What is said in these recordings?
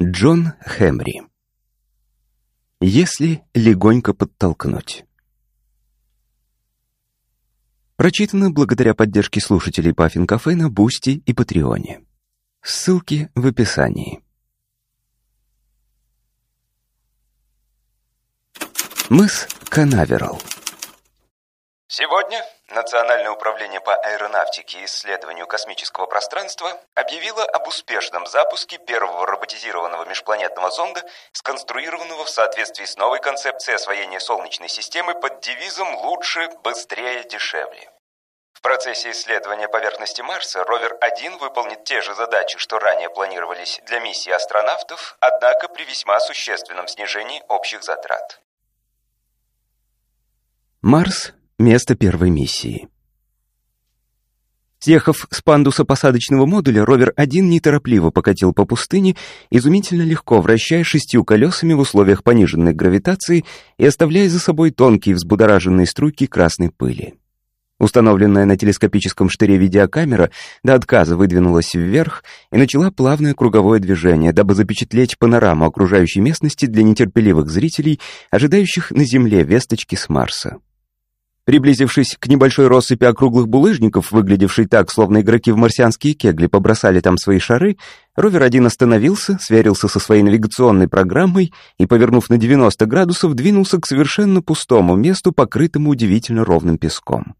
Джон Хемри. Если легонько подтолкнуть. Прочитано благодаря поддержке слушателей Puffin Cafe на Boosty и Патреоне. Ссылки в описании. Мыс Канаверал. Сегодня Национальное управление по аэронавтике и исследованию космического пространства объявило об успешном запуске первого роботизированного межпланетного зонда, сконструированного в соответствии с новой концепцией освоения Солнечной системы под девизом «Лучше, быстрее, дешевле». В процессе исследования поверхности Марса ровер-1 выполнит те же задачи, что ранее планировались для миссии астронавтов, однако при весьма существенном снижении общих затрат. Марс Место первой миссии. Съехав с пандуса посадочного модуля, ровер-1 неторопливо покатил по пустыне, изумительно легко вращая шестью колесами в условиях пониженной гравитации и оставляя за собой тонкие взбудораженные струйки красной пыли. Установленная на телескопическом штыре видеокамера до отказа выдвинулась вверх и начала плавное круговое движение, дабы запечатлеть панораму окружающей местности для нетерпеливых зрителей, ожидающих на Земле весточки с Марса. Приблизившись к небольшой россыпи округлых булыжников, выглядевшей так, словно игроки в марсианские кегли побросали там свои шары, ровер-1 остановился, сверился со своей навигационной программой и, повернув на 90 градусов, двинулся к совершенно пустому месту, покрытому удивительно ровным песком.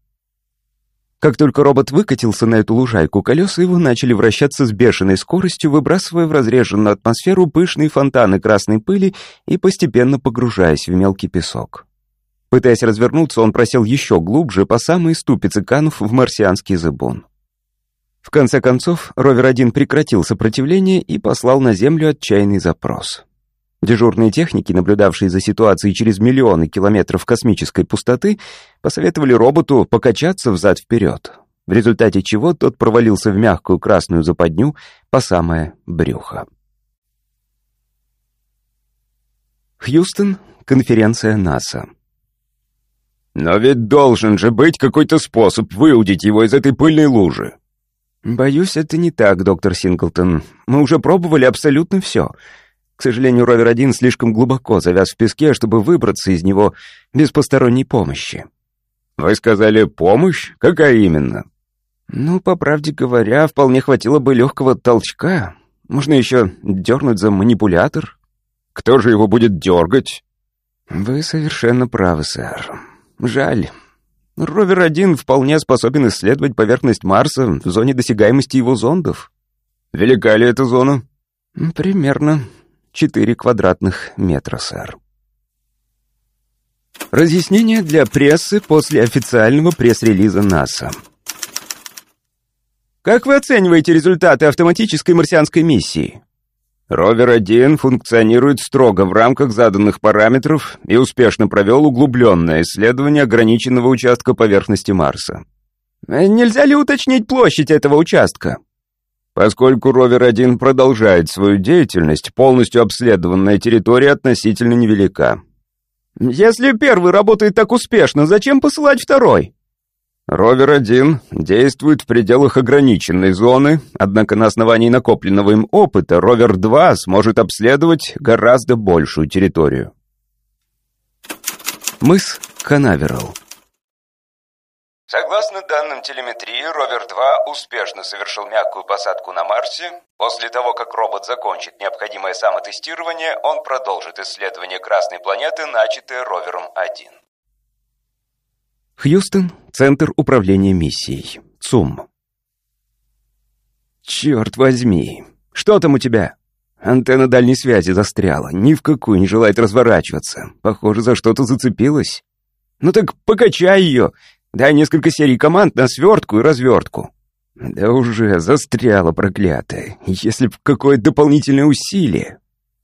Как только робот выкатился на эту лужайку, колеса его начали вращаться с бешеной скоростью, выбрасывая в разреженную атмосферу пышные фонтаны красной пыли и постепенно погружаясь в мелкий песок. Пытаясь развернуться, он просел еще глубже, по самой ступице канув в марсианский зыбун. В конце концов, ровер-1 прекратил сопротивление и послал на Землю отчаянный запрос. Дежурные техники, наблюдавшие за ситуацией через миллионы километров космической пустоты, посоветовали роботу покачаться взад-вперед, в результате чего тот провалился в мягкую красную западню по самое брюхо. Хьюстон, конференция НАСА. Но ведь должен же быть какой-то способ выудить его из этой пыльной лужи. Боюсь, это не так, доктор Синглтон. Мы уже пробовали абсолютно все. К сожалению, ровер-1 слишком глубоко завяз в песке, чтобы выбраться из него без посторонней помощи. Вы сказали «помощь»? Какая именно? Ну, по правде говоря, вполне хватило бы легкого толчка. Можно еще дернуть за манипулятор. Кто же его будет дергать? Вы совершенно правы, сэр. Жаль. Ровер-1 вполне способен исследовать поверхность Марса в зоне досягаемости его зондов. Велика ли эта зона? Примерно 4 квадратных метра, сэр. Разъяснение для прессы после официального пресс-релиза НАСА. Как вы оцениваете результаты автоматической марсианской миссии? Ровер-1 функционирует строго в рамках заданных параметров и успешно провел углубленное исследование ограниченного участка поверхности Марса. Э, нельзя ли уточнить площадь этого участка? Поскольку Ровер-1 продолжает свою деятельность, полностью обследованная территория относительно невелика. Если первый работает так успешно, зачем посылать второй? Ровер-1 действует в пределах ограниченной зоны, однако на основании накопленного им опыта Ровер-2 сможет обследовать гораздо большую территорию. Мыс Канаверал Согласно данным телеметрии, Ровер-2 успешно совершил мягкую посадку на Марсе. После того, как робот закончит необходимое самотестирование, он продолжит исследование Красной планеты, начатое Ровером-1. Хьюстон, Центр управления миссией. ЦУМ. Черт возьми. Что там у тебя? Антенна дальней связи застряла. Ни в какую не желает разворачиваться. Похоже, за что-то зацепилась. Ну так покачай ее. Дай несколько серий команд на свертку и развертку. Да уже застряла, проклятая. Если б какое дополнительное усилие.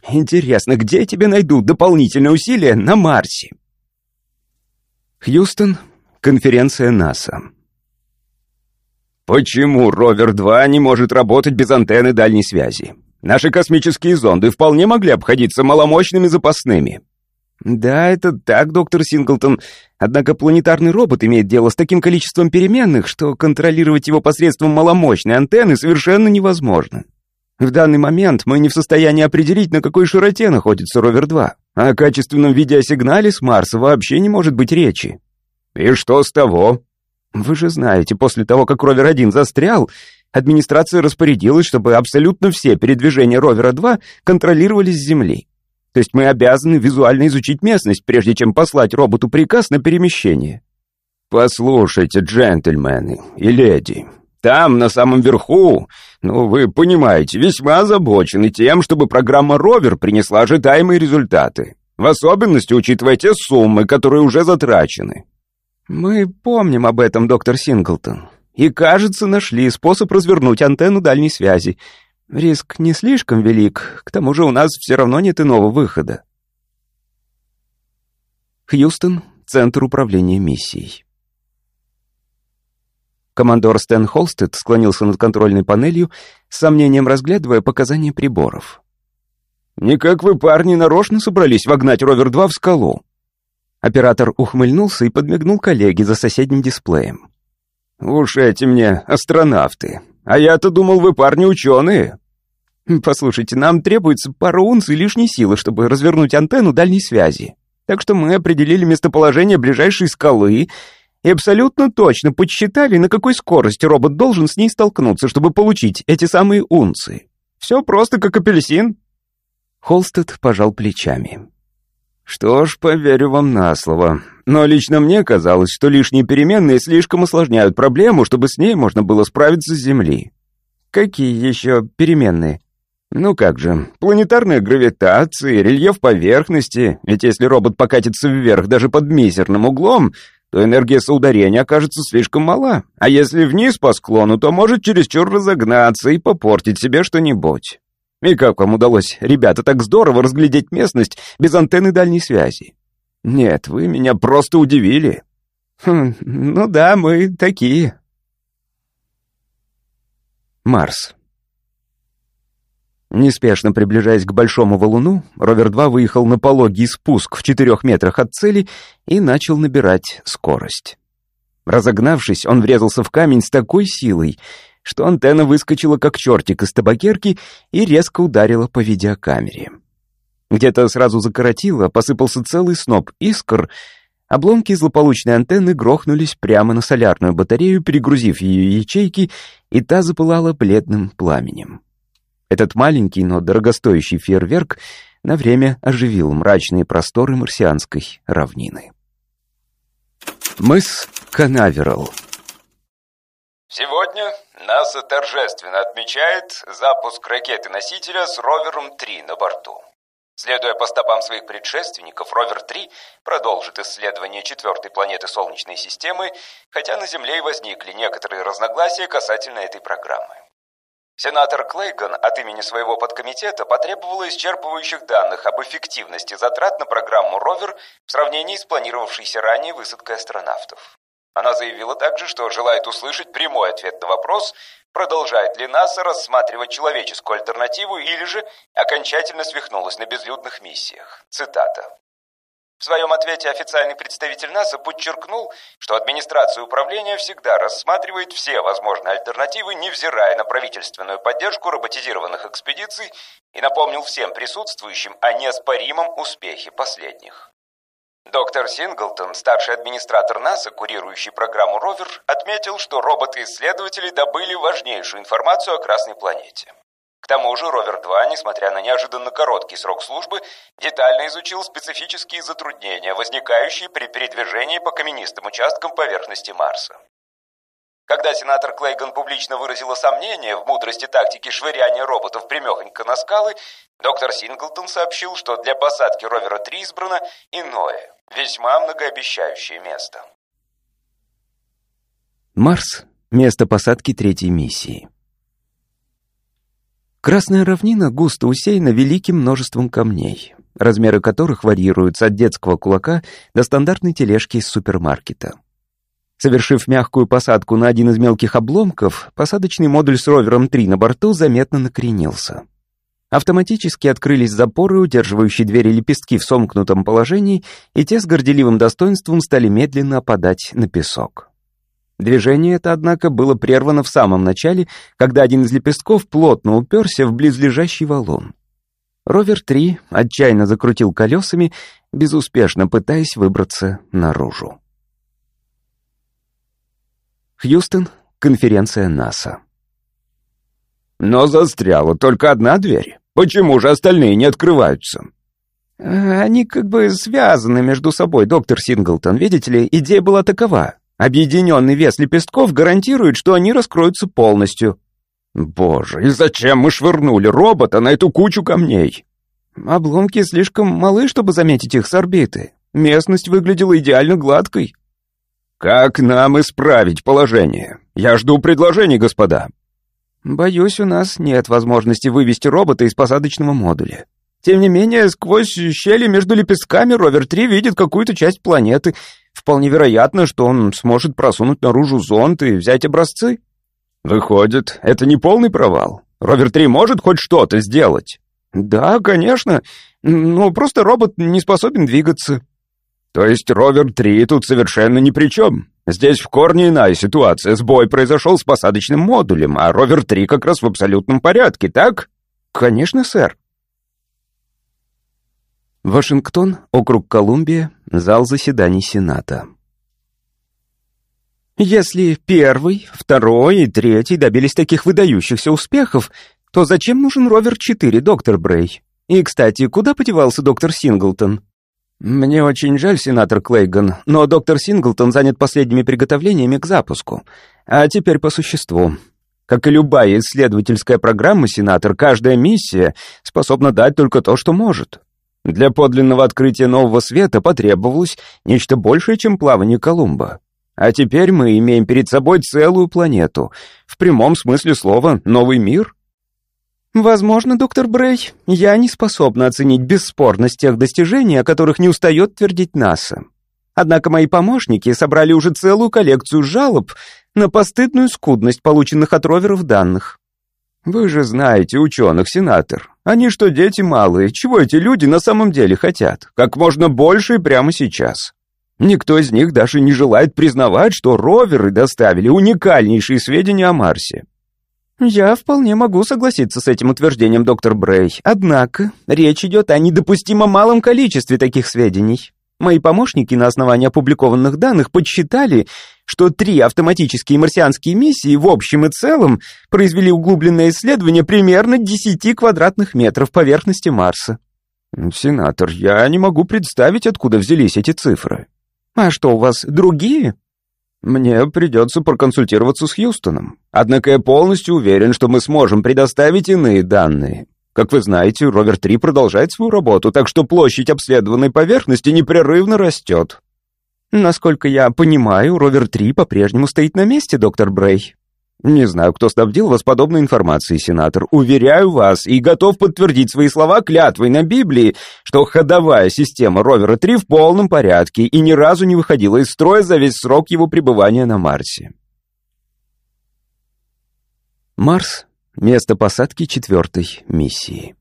Интересно, где тебе найдут дополнительное усилие на Марсе? Хьюстон, Конференция НАСА. Почему Ровер-2 не может работать без антенны дальней связи? Наши космические зонды вполне могли обходиться маломощными запасными. Да, это так, доктор Синглтон. Однако планетарный робот имеет дело с таким количеством переменных, что контролировать его посредством маломощной антенны совершенно невозможно. В данный момент мы не в состоянии определить, на какой широте находится ровер-2, а о качественном видеосигнале с Марса вообще не может быть речи. И что с того? Вы же знаете, после того, как ровер-1 застрял, администрация распорядилась, чтобы абсолютно все передвижения ровера-2 контролировались с Земли. То есть мы обязаны визуально изучить местность, прежде чем послать роботу приказ на перемещение. Послушайте, джентльмены и леди, там, на самом верху, ну, вы понимаете, весьма озабочены тем, чтобы программа «Ровер» принесла ожидаемые результаты. В особенности учитывая те суммы, которые уже затрачены. Мы помним об этом, доктор Синглтон. И, кажется, нашли способ развернуть антенну дальней связи. Риск не слишком велик, к тому же у нас все равно нет иного выхода. Хьюстон, Центр управления миссией. Командор Стэн Холстед склонился над контрольной панелью, с сомнением разглядывая показания приборов. «Никак вы, парни, нарочно собрались вогнать Ровер-2 в скалу?» Оператор ухмыльнулся и подмигнул коллеге за соседним дисплеем. «Уж эти мне астронавты. А я-то думал, вы парни ученые». «Послушайте, нам требуется пара унций лишней силы, чтобы развернуть антенну дальней связи. Так что мы определили местоположение ближайшей скалы и абсолютно точно подсчитали, на какой скорости робот должен с ней столкнуться, чтобы получить эти самые унции. Все просто как апельсин». Холстед пожал плечами. «Что ж, поверю вам на слово. Но лично мне казалось, что лишние переменные слишком осложняют проблему, чтобы с ней можно было справиться с Земли». «Какие еще переменные?» «Ну как же, планетарная гравитация, рельеф поверхности, ведь если робот покатится вверх даже под мизерным углом, то энергия соударения окажется слишком мала, а если вниз по склону, то может чересчур разогнаться и попортить себе что-нибудь. И как вам удалось, ребята, так здорово разглядеть местность без антенны дальней связи? Нет, вы меня просто удивили. Хм, ну да, мы такие. Марс. Неспешно приближаясь к большому валуну, Ровер-2 выехал на пологий спуск в четырех метрах от цели и начал набирать скорость. Разогнавшись, он врезался в камень с такой силой, что антенна выскочила как чертик из табакерки и резко ударила по видеокамере. Где-то сразу закоротило, посыпался целый сноп искр, обломки злополучной антенны грохнулись прямо на солярную батарею, перегрузив ее ячейки, и та запылала бледным пламенем. Этот маленький, но дорогостоящий фейерверк на время оживил мрачные просторы марсианской равнины. Мыс Канаверал Сегодня НАСА торжественно отмечает запуск ракеты-носителя с ровером-3 на борту. Следуя по стопам своих предшественников, ровер-3 продолжит исследование четвертой планеты Солнечной системы, хотя на Земле и возникли некоторые разногласия касательно этой программы. Сенатор Клейган от имени своего подкомитета потребовала исчерпывающих данных об эффективности затрат на программу «Ровер» в сравнении с планировавшейся ранее высадкой астронавтов. Она заявила также, что желает услышать прямой ответ на вопрос, продолжает ли НАСА рассматривать человеческую альтернативу или же окончательно свихнулась на безлюдных миссиях. Цитата. В своем ответе официальный представитель НАСА подчеркнул, что администрация управления всегда рассматривает все возможные альтернативы, невзирая на правительственную поддержку роботизированных экспедиций, и напомнил всем присутствующим о неоспоримом успехе последних. Доктор Синглтон, старший администратор НАСА, курирующий программу «Ровер», отметил, что роботы-исследователи добыли важнейшую информацию о Красной планете. К тому же Ровер-2, несмотря на неожиданно короткий срок службы, детально изучил специфические затруднения, возникающие при передвижении по каменистым участкам поверхности Марса. Когда сенатор Клейган публично выразила сомнение в мудрости тактики швыряния роботов примехонько на скалы, доктор Синглтон сообщил, что для посадки Ровера-3 избрано иное, весьма многообещающее место. Марс — место посадки третьей миссии. Красная равнина густо усеяна великим множеством камней, размеры которых варьируются от детского кулака до стандартной тележки из супермаркета. Совершив мягкую посадку на один из мелких обломков, посадочный модуль с ровером 3 на борту заметно накренился. Автоматически открылись запоры, удерживающие двери лепестки в сомкнутом положении, и те с горделивым достоинством стали медленно опадать на песок. Движение это, однако, было прервано в самом начале, когда один из лепестков плотно уперся в близлежащий валун. Ровер-3 отчаянно закрутил колесами, безуспешно пытаясь выбраться наружу. Хьюстон, конференция НАСА. Но застряла только одна дверь. Почему же остальные не открываются? Они как бы связаны между собой, доктор Синглтон. Видите ли, идея была такова. Объединенный вес лепестков гарантирует, что они раскроются полностью. Боже, и зачем мы швырнули робота на эту кучу камней? Обломки слишком малы, чтобы заметить их с орбиты. Местность выглядела идеально гладкой. Как нам исправить положение? Я жду предложений, господа. Боюсь, у нас нет возможности вывести робота из посадочного модуля. Тем не менее, сквозь щели между лепестками ровер-3 видит какую-то часть планеты. Вполне вероятно, что он сможет просунуть наружу зонд и взять образцы. Выходит, это не полный провал. Ровер-3 может хоть что-то сделать? Да, конечно. Но просто робот не способен двигаться. То есть Ровер-3 тут совершенно ни при чем. Здесь в корне иная ситуация. Сбой произошел с посадочным модулем, а Ровер-3 как раз в абсолютном порядке, так? Конечно, сэр. Вашингтон, округ Колумбия, зал заседаний Сената. Если первый, второй и третий добились таких выдающихся успехов, то зачем нужен Ровер-4, доктор Брей? И, кстати, куда подевался доктор Синглтон? Мне очень жаль, сенатор Клейган, но доктор Синглтон занят последними приготовлениями к запуску. А теперь по существу. Как и любая исследовательская программа, сенатор, каждая миссия способна дать только то, что может. Для подлинного открытия нового света потребовалось нечто большее, чем плавание Колумба. А теперь мы имеем перед собой целую планету. В прямом смысле слова «новый мир». Возможно, доктор Брей, я не способна оценить бесспорность тех достижений, о которых не устает твердить НАСА. Однако мои помощники собрали уже целую коллекцию жалоб на постыдную скудность полученных от роверов данных. Вы же знаете ученых, сенатор. Они что, дети малые? Чего эти люди на самом деле хотят? Как можно больше и прямо сейчас. Никто из них даже не желает признавать, что роверы доставили уникальнейшие сведения о Марсе. Я вполне могу согласиться с этим утверждением, доктор Брей. Однако, речь идет о недопустимо малом количестве таких сведений. Мои помощники на основании опубликованных данных подсчитали, что три автоматические марсианские миссии в общем и целом произвели углубленное исследование примерно 10 квадратных метров поверхности Марса. Сенатор, я не могу представить, откуда взялись эти цифры. А что, у вас другие? Мне придется проконсультироваться с Хьюстоном. Однако я полностью уверен, что мы сможем предоставить иные данные. Как вы знаете, Ровер-3 продолжает свою работу, так что площадь обследованной поверхности непрерывно растет. Насколько я понимаю, Ровер-3 по-прежнему стоит на месте, доктор Брей. Не знаю, кто снабдил вас подобной информацией, сенатор. Уверяю вас и готов подтвердить свои слова клятвой на Библии, что ходовая система Ровера-3 в полном порядке и ни разу не выходила из строя за весь срок его пребывания на Марсе. Марс Место посадки четвертой миссии.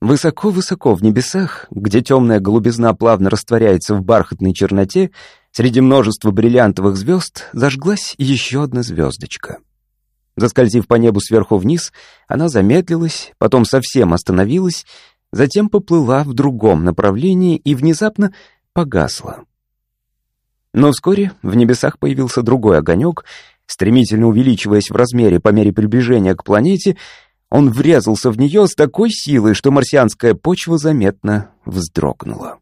Высоко-высоко в небесах, где темная голубизна плавно растворяется в бархатной черноте, среди множества бриллиантовых звезд зажглась еще одна звездочка. Заскользив по небу сверху вниз, она замедлилась, потом совсем остановилась, затем поплыла в другом направлении и внезапно погасла. Но вскоре в небесах появился другой огонек, Стремительно увеличиваясь в размере по мере приближения к планете, он врезался в нее с такой силой, что марсианская почва заметно вздрогнула.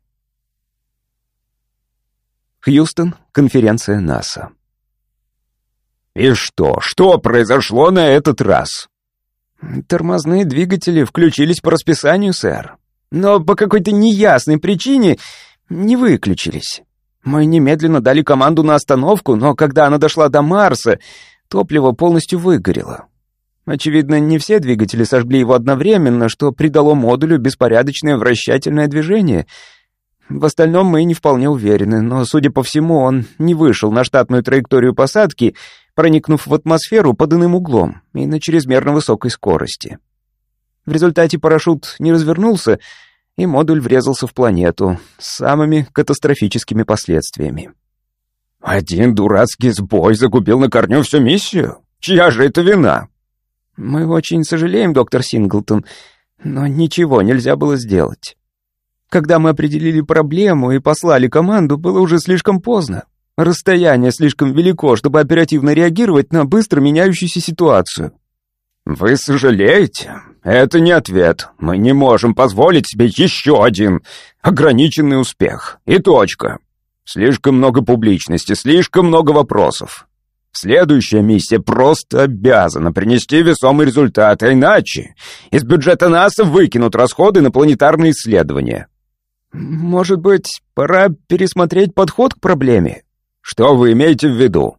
Хьюстон, конференция НАСА. «И что? Что произошло на этот раз?» «Тормозные двигатели включились по расписанию, сэр. Но по какой-то неясной причине не выключились. Мы немедленно дали команду на остановку, но когда она дошла до Марса, топливо полностью выгорело. Очевидно, не все двигатели сожгли его одновременно, что придало модулю беспорядочное вращательное движение. В остальном мы не вполне уверены, но, судя по всему, он не вышел на штатную траекторию посадки, проникнув в атмосферу под иным углом и на чрезмерно высокой скорости. В результате парашют не развернулся, и модуль врезался в планету с самыми катастрофическими последствиями. Один дурацкий сбой загубил на корню всю миссию? Чья же это вина? Мы очень сожалеем, доктор Синглтон, но ничего нельзя было сделать. Когда мы определили проблему и послали команду, было уже слишком поздно. Расстояние слишком велико, чтобы оперативно реагировать на быстро меняющуюся ситуацию. «Вы сожалеете? Это не ответ. Мы не можем позволить себе еще один ограниченный успех. И точка. Слишком много публичности, слишком много вопросов. Следующая миссия просто обязана принести весомый результат, а иначе из бюджета НАСА выкинут расходы на планетарные исследования. Может быть, пора пересмотреть подход к проблеме? Что вы имеете в виду?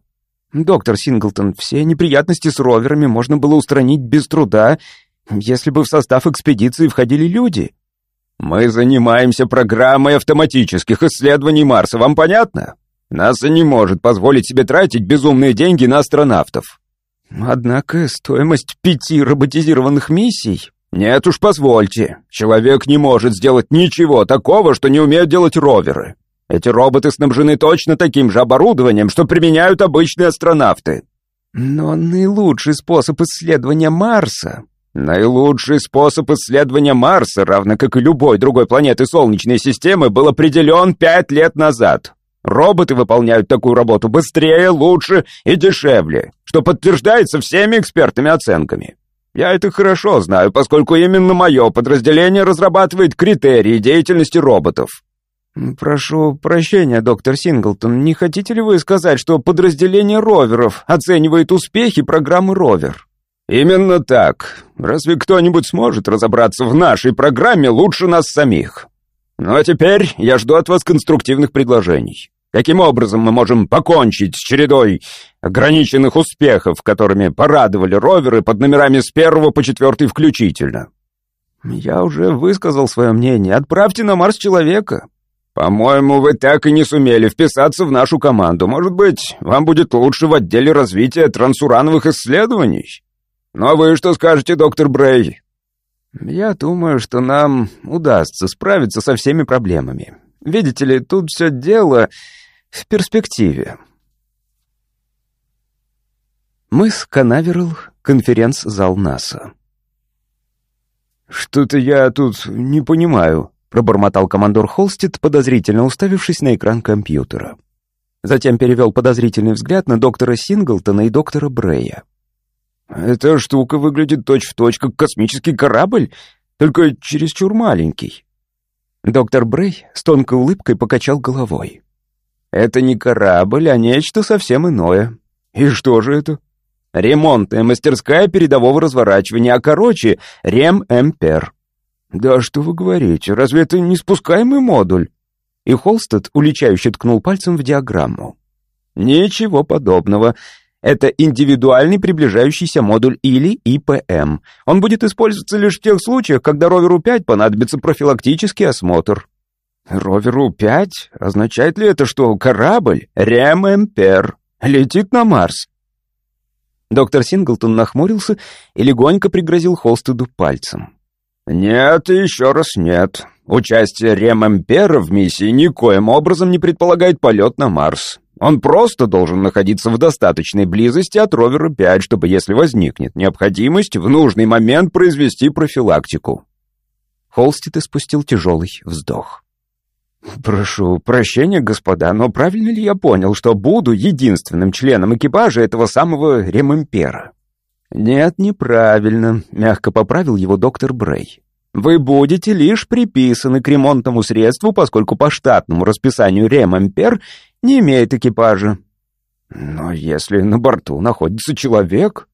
Доктор Синглтон, все неприятности с роверами можно было устранить без труда, если бы в состав экспедиции входили люди. Мы занимаемся программой автоматических исследований Марса, вам понятно? НАСА не может позволить себе тратить безумные деньги на астронавтов. Однако стоимость пяти роботизированных миссий... Нет уж, позвольте. Человек не может сделать ничего такого, что не умеют делать роверы. Эти роботы снабжены точно таким же оборудованием, что применяют обычные астронавты. Но наилучший способ исследования Марса... Наилучший способ исследования Марса, равно как и любой другой планеты Солнечной системы, был определен пять лет назад. Роботы выполняют такую работу быстрее, лучше и дешевле, что подтверждается всеми экспертными оценками. Я это хорошо знаю, поскольку именно мое подразделение разрабатывает критерии деятельности роботов. «Прошу прощения, доктор Синглтон, не хотите ли вы сказать, что подразделение роверов оценивает успехи программы «Ровер»?» «Именно так. Разве кто-нибудь сможет разобраться в нашей программе лучше нас самих? Ну а теперь я жду от вас конструктивных предложений. Каким образом мы можем покончить с чередой ограниченных успехов, которыми порадовали роверы под номерами с первого по четвертый включительно?» «Я уже высказал свое мнение. Отправьте на Марс человека». «По-моему, вы так и не сумели вписаться в нашу команду. Может быть, вам будет лучше в отделе развития трансурановых исследований? Ну а вы что скажете, доктор Брей?» «Я думаю, что нам удастся справиться со всеми проблемами. Видите ли, тут все дело в перспективе». Мыс Канаверал, конференц-зал НАСА. «Что-то я тут не понимаю», пробормотал командор Холстед, подозрительно уставившись на экран компьютера. Затем перевел подозрительный взгляд на доктора Синглтона и доктора Брея. «Эта штука выглядит точь-в-точь, точь, как космический корабль, только чересчур маленький». Доктор Брей с тонкой улыбкой покачал головой. «Это не корабль, а нечто совсем иное. И что же это?» «Ремонтная мастерская передового разворачивания, а короче, Рем-Эмпер». «Да что вы говорите, разве это не спускаемый модуль?» И Холстед уличающе ткнул пальцем в диаграмму. «Ничего подобного. Это индивидуальный приближающийся модуль или ИПМ. Он будет использоваться лишь в тех случаях, когда роверу 5 понадобится профилактический осмотр». «Роверу 5? Означает ли это, что корабль Рем-Эмпер летит на Марс?» Доктор Синглтон нахмурился и легонько пригрозил Холстеду пальцем. «Нет и еще раз нет. Участие Ремэмпера в миссии никоим образом не предполагает полет на Марс. Он просто должен находиться в достаточной близости от ровера 5, чтобы, если возникнет необходимость, в нужный момент произвести профилактику». Холстит испустил тяжелый вздох. «Прошу прощения, господа, но правильно ли я понял, что буду единственным членом экипажа этого самого Ремэмпера?» «Нет, неправильно», — мягко поправил его доктор Брей. «Вы будете лишь приписаны к ремонтному средству, поскольку по штатному расписанию Ремампер не имеет экипажа». «Но если на борту находится человек...»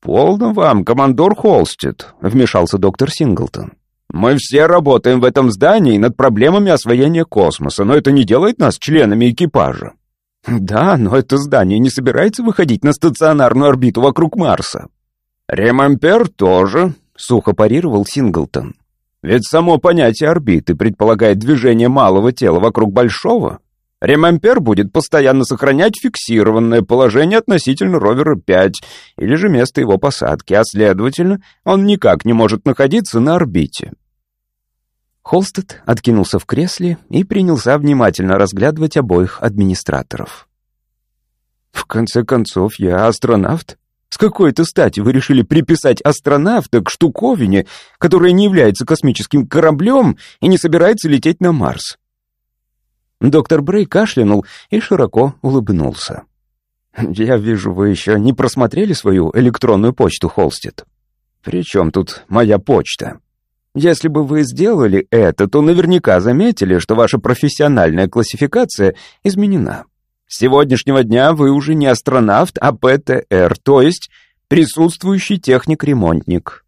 «Полно вам, командор Холстед», — вмешался доктор Синглтон. «Мы все работаем в этом здании над проблемами освоения космоса, но это не делает нас членами экипажа». «Да, но это здание не собирается выходить на стационарную орбиту вокруг Марса». «Ремампер тоже», — сухо парировал Синглтон. «Ведь само понятие орбиты предполагает движение малого тела вокруг большого. Ремампер будет постоянно сохранять фиксированное положение относительно ровера 5 или же место его посадки, а следовательно, он никак не может находиться на орбите». Холстед откинулся в кресле и принялся внимательно разглядывать обоих администраторов. В конце концов, я астронавт. С какой-то стати вы решили приписать астронавта к штуковине, которая не является космическим кораблем и не собирается лететь на Марс? Доктор Брей кашлянул и широко улыбнулся. «Я вижу, вы еще не просмотрели свою электронную почту, Холстед. При чем тут моя почта? Если бы вы сделали это, то наверняка заметили, что ваша профессиональная классификация изменена. С сегодняшнего дня вы уже не астронавт, а ПТР, то есть присутствующий техник-ремонтник.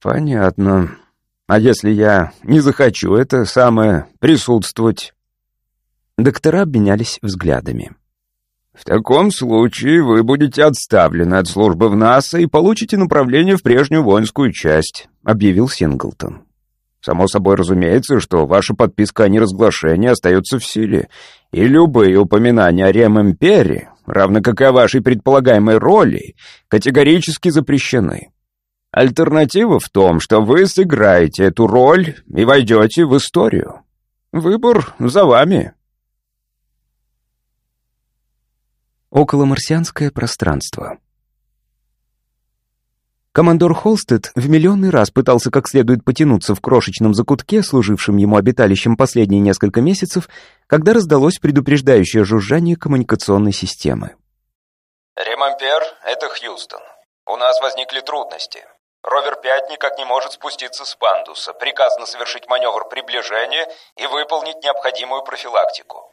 Понятно. А если я не захочу это самое присутствовать? Доктора обменялись взглядами. «В таком случае вы будете отставлены от службы в НАСА и получите направление в прежнюю воинскую часть», — объявил Синглтон. «Само собой разумеется, что ваша подписка о неразглашении остается в силе, и любые упоминания о Рем-Империи, равно как и о вашей предполагаемой роли, категорически запрещены. Альтернатива в том, что вы сыграете эту роль и войдете в историю. Выбор за вами». Околомарсианское пространство. Командор Холстед в миллионный раз пытался как следует потянуться в крошечном закутке, служившем ему обиталищем последние несколько месяцев, когда раздалось предупреждающее жужжание коммуникационной системы. «Ремампер, это Хьюстон. У нас возникли трудности. Ровер-5 никак не может спуститься с пандуса. Приказано совершить маневр приближения и выполнить необходимую профилактику.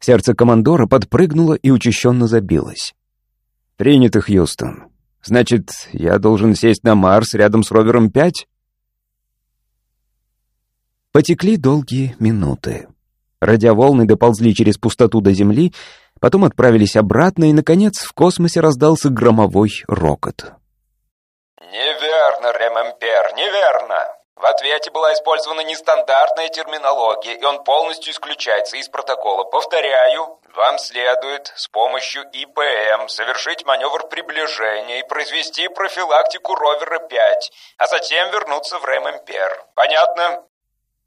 Сердце командора подпрыгнуло и учащенно забилось. «Принято, Хьюстон. Значит, я должен сесть на Марс рядом с ровером 5?» Потекли долгие минуты. Радиоволны доползли через пустоту до Земли, потом отправились обратно, и, наконец, в космосе раздался громовой рокот. «Неверно, Ремемпер, неверно!» В ответе была использована нестандартная терминология, и он полностью исключается из протокола. Повторяю, вам следует с помощью ИПМ совершить маневр приближения и произвести профилактику ровера-5, а затем вернуться в РММПР. Понятно?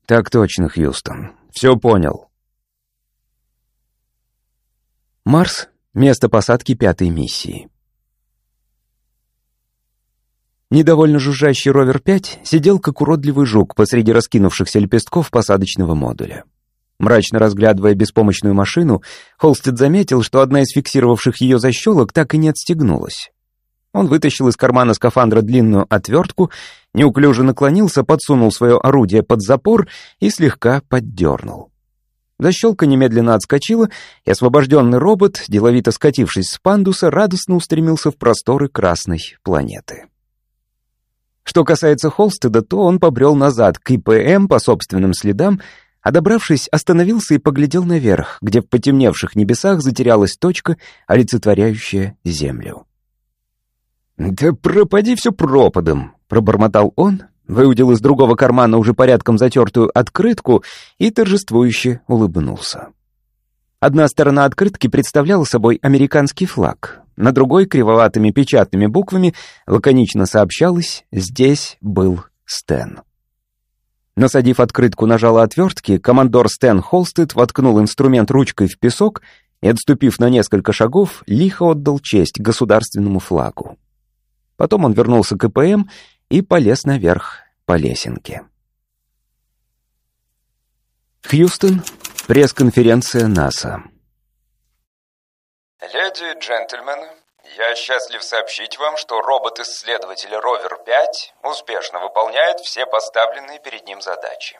Так точно, Хьюстон. Все понял. Марс — место посадки пятой миссии. Недовольно жужжащий ровер-5 сидел как уродливый жук посреди раскинувшихся лепестков посадочного модуля. Мрачно разглядывая беспомощную машину, Холстед заметил, что одна из фиксировавших ее защелок так и не отстегнулась. Он вытащил из кармана скафандра длинную отвертку, неуклюже наклонился, подсунул свое орудие под запор и слегка поддернул. Защелка немедленно отскочила, и освобожденный робот, деловито скатившись с пандуса, радостно устремился в просторы красной планеты. Что касается Холстеда, то он побрел назад к ИПМ по собственным следам, а добравшись, остановился и поглядел наверх, где в потемневших небесах затерялась точка, олицетворяющая Землю. «Да пропади все пропадом», — пробормотал он, выудил из другого кармана уже порядком затертую открытку и торжествующе улыбнулся. Одна сторона открытки представляла собой американский флаг, на другой кривоватыми печатными буквами лаконично сообщалось «Здесь был Стэн». Насадив открытку на жало отвертки, командор Стэн Холстед воткнул инструмент ручкой в песок и, отступив на несколько шагов, лихо отдал честь государственному флагу. Потом он вернулся к ИПМ и полез наверх по лесенке. Хьюстон, пресс-конференция НАСА. Леди и джентльмены, я счастлив сообщить вам, что робот-исследователь Ровер-5 успешно выполняет все поставленные перед ним задачи.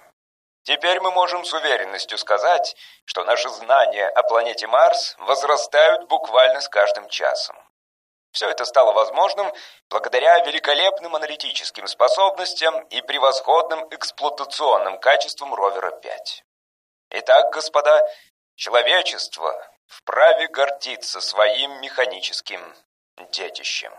Теперь мы можем с уверенностью сказать, что наши знания о планете Марс возрастают буквально с каждым часом. Все это стало возможным благодаря великолепным аналитическим способностям и превосходным эксплуатационным качествам Ровера-5. Итак, господа, человечество вправе гордиться своим механическим детищем.